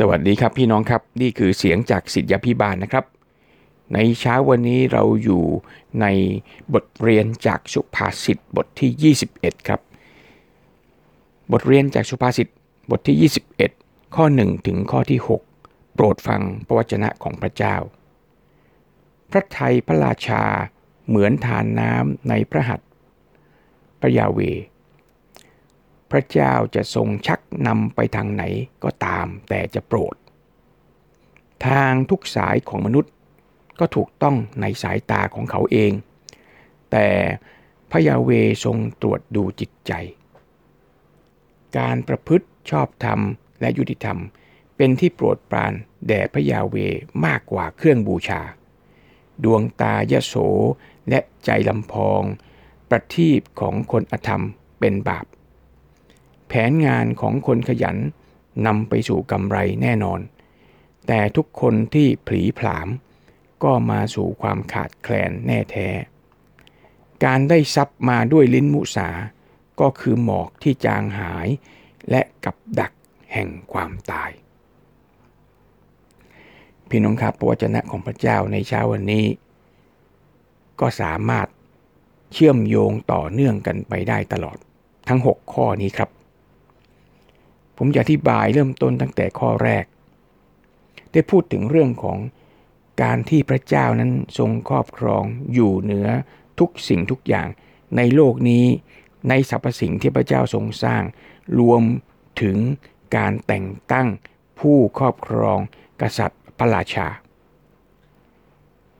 สวัสดีครับพี่น้องครับนี่คือเสียงจากสิทธยาพิบาลนะครับ ในเช้าวันนี้เราอยู่ในบทเรียนจากสุภาษิตบทที่ 21 ครับ บทเรียนจากสุภาษิตบทที่ 21 ข้อ 1 ถึงข้อที่ 6 โปรดฟังพระวจนะของพระเจ้า พระไทยพระราชาเหมือนทานน้ำในพระหัตถ์พระยาเว พระเจ้าจะทรงชักนำไปทางไหนก็ตามแต่จะโปรด ทางทุกสายของมนุษย์ก็ถูกต้องในสายตาของเขาเอง แต่พระยาเวทรงตรวจดูจิตใจ การประพฤติชอบธรรมและยุติธรรม เป็นที่โปรดปรานแด่พระยาเวมากกว่าเครื่องบูชา ดวงตายโสและใจลำพอง ประทีปของคนอธรรมเป็นบาป แผนงานของคนขยันนำไปสู่กำไรแน่นอน แต่ทุกคนที่ผลีผลาม ก็มาสู่ความขาดแคลนแน่แท้ การได้ทรัพย์มาด้วยลิ้นมุสา ก็คือหมอกที่จางหาย และกับดักแห่งความตาย พี่น้องครับพระวจนะของพระเจ้าในเช้าวันนี้ ก็สามารถเชื่อมโยงต่อเนื่องกันไปได้ตลอดทั้ง 6 ข้อนี้ครับ ผมจะอธิบายเริ่มต้นตั้งแต่ข้อแรก ได้พูดถึงเรื่องของการที่พระเจ้านั้นทรงครอบครองอยู่เหนือทุกสิ่งทุกอย่างในโลกนี้ในสรรพสิ่งที่พระเจ้าทรงสร้าง รวมถึงการแต่งตั้งผู้ครอบครองกษัตริย์พระราชา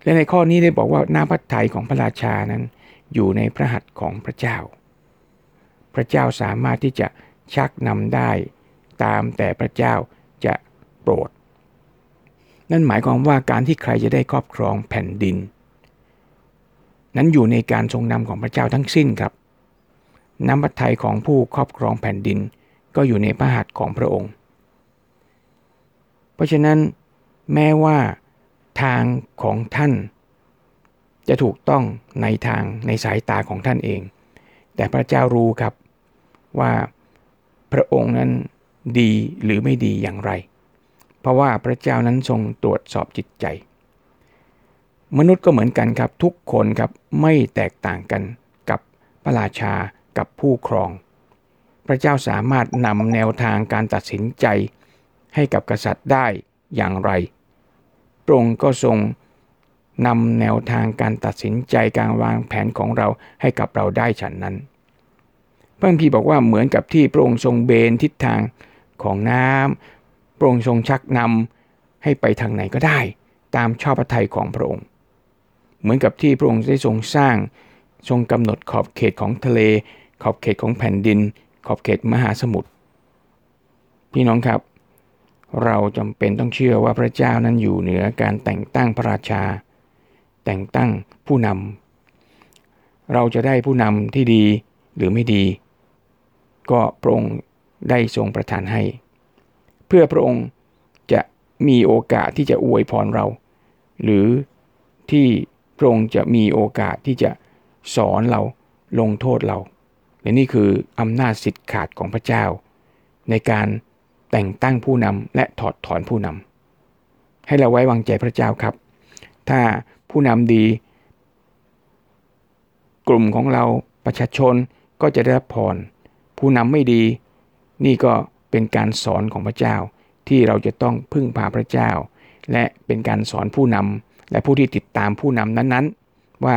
และในข้อนี้ได้บอกว่าหน้าพระทัยของพระราชานั้น อยู่ในพระหัตถ์ของพระเจ้า พระเจ้าสามารถที่จะชักนำได้ ตามแต่พระเจ้าจะโปรด นั่นหมายความว่าการที่ใครจะได้ครอบครองแผ่นดิน นั้นอยู่ในการทรงนำของพระเจ้าทั้งสิ้นครับ น้ำพระทัยของผู้ครอบครองแผ่นดินก็อยู่ในพระหัตถ์ของพระองค์ เพราะฉะนั้นแม้ว่าทางของท่าน จะถูกต้องในทางในสายตาของท่านเอง แต่พระเจ้ารู้ครับว่าพระองค์นั้น ดีหรือไม่ดีอย่างไร เพราะว่าพระเจ้านั้นทรงตรวจสอบจิตใจ มนุษย์ก็เหมือนกันครับทุกคนครับไม่แตกต่างกันกับพระราชากับผู้ครอง พระเจ้าสามารถนำแนวทางการตัดสินใจให้กับกษัตริย์ได้อย่างไรพระองค์ก็ทรงนำแนวทางการตัดสินใจการวางแผนของเราให้กับเราได้ฉันนั้น พระพีบอกว่าเหมือนกับที่พระองค์ทรงเบนทิศทาง ของน้ำพระองค์ทรงชักนำให้ไปทางไหนก็ได้ ตามชอบพระทัยของพระองค์ เหมือนกับที่พระองค์ได้ทรงสร้าง ทรงกำหนดขอบเขตของทะเล ขอบเขตของแผ่นดิน ขอบเขตมหาสมุทรพี่น้องครับ เราจำเป็นต้องเชื่อว่าพระเจ้านั้นอยู่เหนือการแต่งตั้งพระราชา แต่งตั้งผู้นำเราจะได้ผู้นำที่ดีหรือไม่ดี ก็พระองค์ ได้ทรงประทานให้ เพื่อพระองค์จะมีโอกาสที่จะอวยพรเรา หรือที่พระองค์จะมีโอกาสที่จะสอนเราลงโทษเรา และนี่คืออำนาจสิทธิ์ขาดของพระเจ้า ในการแต่งตั้งผู้นำและถอดถอนผู้นำให้เราไว้วางใจพระเจ้าครับ ถ้าผู้นำดี กลุ่มของเราประชาชนก็จะได้รับพรผู้นำไม่ดี นี่ก็เป็นการสอนของพระเจ้าที่เราจะต้องพึ่งพาพระเจ้า และเป็นการสอนผู้นำและผู้ที่ติดตามผู้นำนั้นๆ ว่า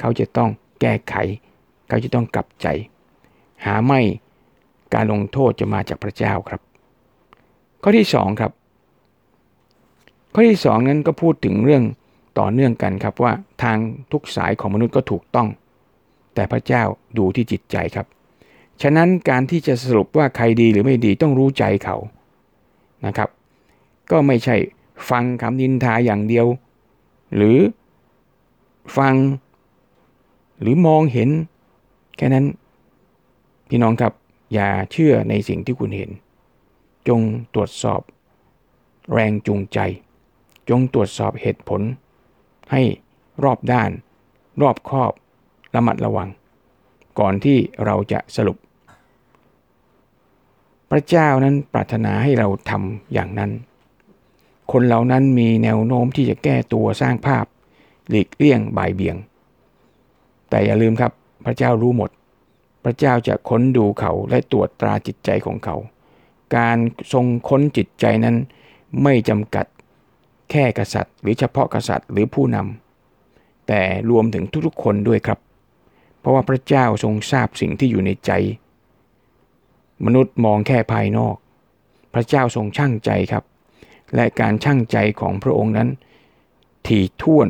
เขาจะต้องแก้ไข เขาจะต้องกลับใจ หาไม่การลงโทษจะมาจากพระเจ้าครับ ข้อที่2ครับ ข้อที่ 2 นั้นก็พูดถึงเรื่องต่อเนื่องกันครับว่าทางทุกสายของมนุษย์ก็ถูกต้อง แต่พระเจ้าดูที่จิตใจครับ ฉะนั้นการที่จะสรุปว่าใครดีหรือไม่ดีต้องรู้ใจเขานะครับ ก็ไม่ใช่ฟังคำนินทาอย่างเดียว หรือฟัง หรือมองเห็น แค่นั้น พี่น้องครับ อย่าเชื่อในสิ่งที่คุณเห็น จงตรวจสอบแรงจูงใจ จงตรวจสอบเหตุผล ให้รอบด้าน รอบคอบระมัดระวัง ก่อนที่เราจะสรุป พระเจ้านั้นปรารถนาให้เราทำอย่างนั้น คนเหล่านั้นมีแนวโน้มที่จะแก้ตัวสร้างภาพ หลีกเลี่ยงบ่ายเบี่ยง แต่อย่าลืมครับ พระเจ้ารู้หมด พระเจ้าจะค้นดูเขาและตรวจตราจิตใจของเขา การทรงค้นจิตใจนั้นไม่จำกัดแค่กษัตริย์ หรือเฉพาะกษัตริย์หรือผู้นำแต่รวมถึงทุกๆคนด้วยครับ เพราะว่าพระเจ้าทรงทราบสิ่งที่อยู่ในใจ มนุษย์มองแค่ภายนอก พระเจ้าทรงช่างใจครับ และการช่างใจของพระองค์นั้น ถี่ถ้วน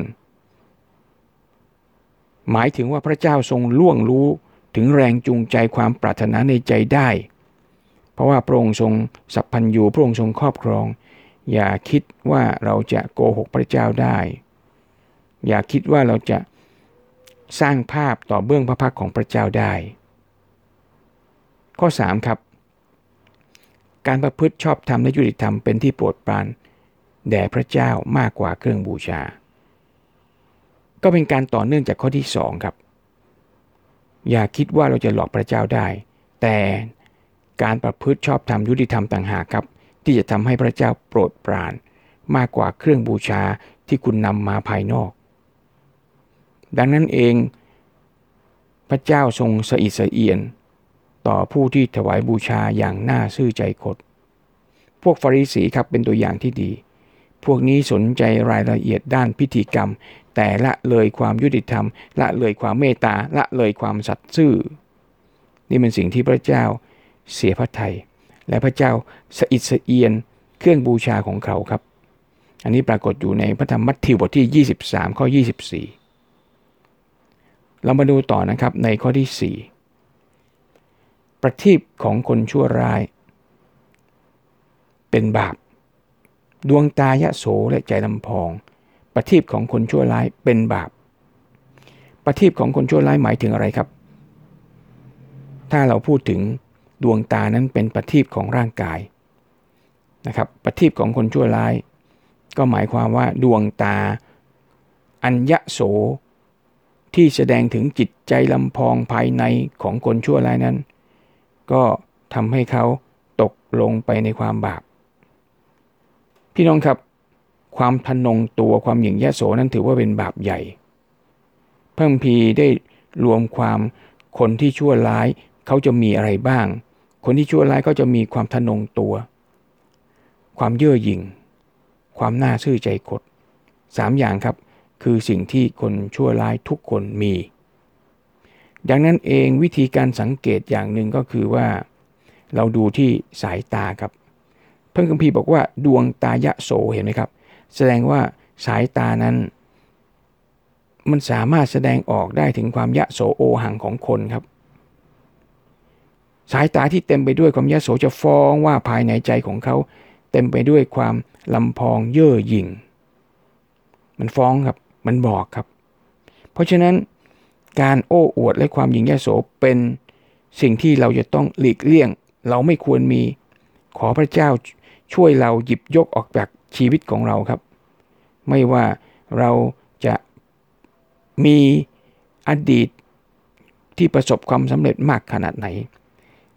หมายถึงว่าพระเจ้าทรงล่วงรู้ถึงแรงจูงใจความปรารถนาในใจได้ เพราะว่าพระองค์ทรงสัพพัญญูพระองค์ทรงครอบครอง อย่าคิดว่าเราจะโกหกพระเจ้าได้ อย่าคิดว่าเราจะสร้างภาพต่อเบื้องพระพักของพระเจ้าได้ ข้อ 3 ครับ การประพฤติชอบธรรมและยุติธรรมเป็นที่โปรดปรานแด่พระเจ้ามากกว่าเครื่องบูชา ก็เป็นการต่อเนื่องจากข้อที่ 2 ครับ อย่าคิดว่าเราจะหลอกพระเจ้าได้ แต่การประพฤติชอบธรรมยุติธรรมต่างหากครับ ที่จะทำให้พระเจ้าโปรดปราน มากกว่าเครื่องบูชาที่คุณนำมาภายนอก ดังนั้นเอง พระเจ้าทรงสะอิดสะเอียน ต่อผู้ที่ถวายบูชาอย่างน่าซื่อใจคดพวกฟาริสีครับเป็นตัวอย่างที่ดี พวกนี้สนใจรายละเอียดด้านพิธีกรรม แต่ละเลยความยุติธรรม ละเลยความเมตตาละเลยความสัตย์ซื่อ นี่เป็นสิ่งที่พระเจ้าเสียพระทยัยและพระเจ้าสอิดสเอียนเครื่องบูชาของเขาครับ อันนี้ปรากฏอยู่ในพระธรรมมัทธิวบทที่ 23 ข้อ 24 เรามาดูต่อนะครับในข้อที่ 4 ประทีปของคนชั่วร้าย เป็นบาป ดวงตายะโสและใจลำพอง ประทีปของคนชั่วร้ายเป็นบาป ประทีปของคนชั่วร้ายหมายถึงอะไรครับ ถ้าเราพูดถึงดวงตานั้นเป็นประทีปของร่างกายนะครับประทีปของคนชั่วร้าย ก็หมายความว่าดวงตา อัญญโสที่แสดงถึงจิตใจลำพองภายในของคนชั่วร้ายนั้น ก็ทำให้เขาตกลงไปในความบาป พี่น้องครับ ความทนงตัวความหยิ่งยโสนั้นถือว่าเป็นบาปใหญ่ เพิ่มพีได้รวมความคนที่ชั่วร้ายเขาจะมีอะไรบ้าง คนที่ชั่วร้ายก็จะมีความทะนงตัว ความเย่อหยิ่ง ความน่าซื่อใจคดสามอย่างครับ คือสิ่งที่คนชั่วร้ายทุกคนมี ดังนั้นเองวิธีการสังเกตอย่างหนึ่งก็คือว่า เราดูที่สายตาครับ เพื่อนคัมภีร์บอกว่า ดวงตายะโสเห็นไหมครับ แสดงว่าสายตานั้น มันสามารถแสดงออกได้ถึงความยะโสโอหังของคนครับ สายตาที่เต็มไปด้วยความยะโสจะฟ้องว่าภายในใจของเขา เต็มไปด้วยความลำพองเย่อหยิ่ง มันฟ้องครับ มันบอกครับ เพราะฉะนั้น การโอ้อวดและความหยิ่งยโสเป็นสิ่งที่เราจะต้องหลีกเลี่ยง เราไม่ควรมีขอพระเจ้าช่วยเราหยิบยกออกจากชีวิตของเราครับ ไม่ว่าเราจะมีอดีตที่ประสบความสำเร็จมากขนาดไหน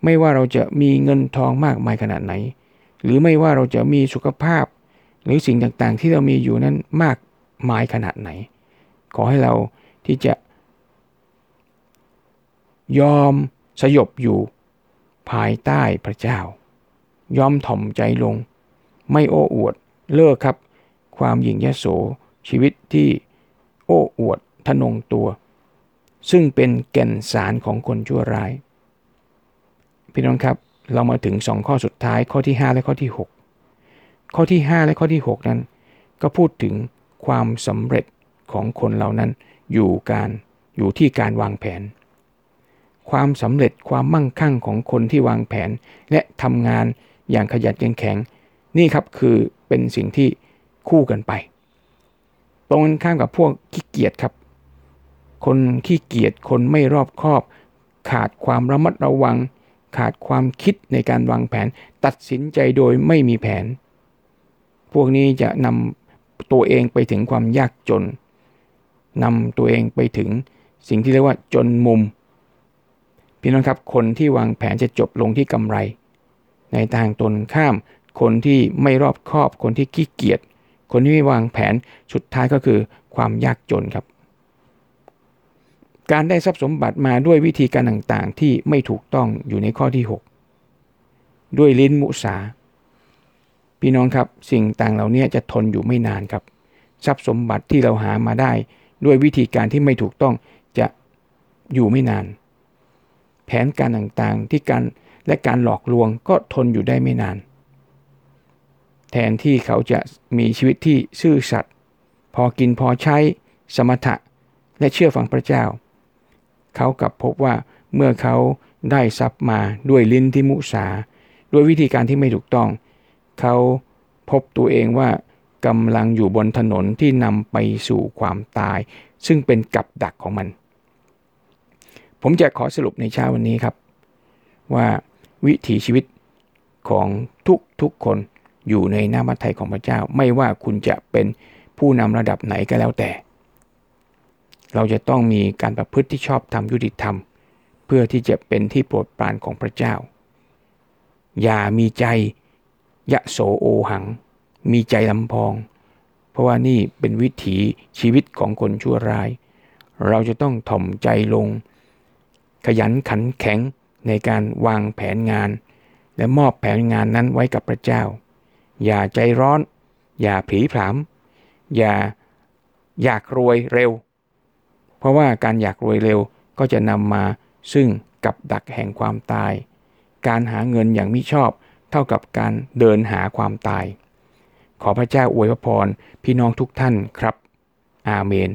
ไม่ว่าเราจะมีเงินทองมากมายขนาดไหน หรือไม่ว่าเราจะมีสุขภาพ หรือสิ่งต่างๆ ที่เรามีอยู่นั้นมากมายขนาดไหน ขอให้เราที่จะ ยอมสยบอยู่ ภายใต้พระเจ้า ยอมถ่อมใจลง ไม่โอ้อวดเลิกครับ ความหยิ่งยโสชีวิตที่โอ้อวดทนงตัว ซึ่งเป็นแก่นสารของคนชั่วร้าย พี่น้องครับเรามาถึง2ข้อสุดท้ายข้อที่ 5 และข้อที่ 6 ข้อที่ 5 และข้อที่ 6 นั้น ก็พูดถึงความสำเร็จของคนเหล่านั้นอยู่การอยู่ที่การวางแผน ความสำเร็จความมั่งคั่งของคนที่วางแผน และทำงานอย่างขยันขันแข็งนี่ครับคือเป็นสิ่งที่คู่กันไป ตรงกันข้ามกับพวกขี้เกียจครับ คนขี้เกียจคนไม่รอบคอบ ขาดความระมัดระวัง ขาดความคิดในการวางแผน ตัดสินใจโดยไม่มีแผน พวกนี้จะนำตัวเองไปถึงความยากจนนำตัวเองไปถึงสิ่งที่เรียกว่าจนมุม พี่น้องครับคนที่วางแผนจะจบลงที่กำไร ในทางตนข้าม คนที่ไม่รอบคอบ คนที่ขี้เกียจคนที่ไม่วางแผนสุดท้ายก็คือความยากจนครับ การได้ทรัพย์สมบัติมาด้วยวิธีการต่างๆ ที่ไม่ถูกต้องอยู่ในข้อที่ 6 ด้วยลิ้นมุสา พี่น้องครับสิ่งต่างเหล่านี้จะทนอยู่ไม่นานครับ ทรัพย์สมบัติที่เราหามาได้ ด้วยวิธีการที่ไม่ถูกต้องจะอยู่ไม่นาน แผนการต่างๆ ที่การและการหลอกลวงก็ทนอยู่ได้ไม่นาน แทนที่เขาจะมีชีวิตที่ซื่อสัตย์พอกินพอใช้สมถะและเชื่อฟังพระเจ้า เขากลับพบว่าเมื่อเขาได้ทรัพย์มาด้วยลิ้นที่มุสา ด้วยวิธีการที่ไม่ถูกต้อง เขาพบตัวเองว่ากำลังอยู่บนถนนที่นำไปสู่ความตาย ซึ่งเป็นกับดักของมัน ผมจะขอสรุปในเช้าวันนี้ครับ ว่าวิถีชีวิตของทุกทุกคนอยู่ในหน้ำมัทไทยของพระเจ้า ไม่ว่าคุณจะเป็นผู้นำระดับไหนก็แล้วแต่ เราจะต้องมีการประพฤติที่ชอบธรรมยุติธรรม เพื่อที่จะเป็นที่โปรดปรานของพระเจ้า อย่ามีใจยะโสโอหัง มีใจลำพอง เพราะว่านี่เป็นวิถีชีวิตของคนชั่วร้าย เราจะต้องถ่อมใจลง ขยันขันแข็งในการวางแผนงาน และมอบแผนงานนั้นไว้กับพระเจ้า อย่าใจร้อน อย่าผีผาม อย่าอยากรวยเร็ว เพราะว่าการอยากรวยเร็วก็จะนำมาซึ่งกับดักแห่งความตาย การหาเงินอย่างมิชอบเท่ากับการเดินหาความตาย ขอพระเจ้าอวยพรพี่น้องทุกท่านครับ อาเมน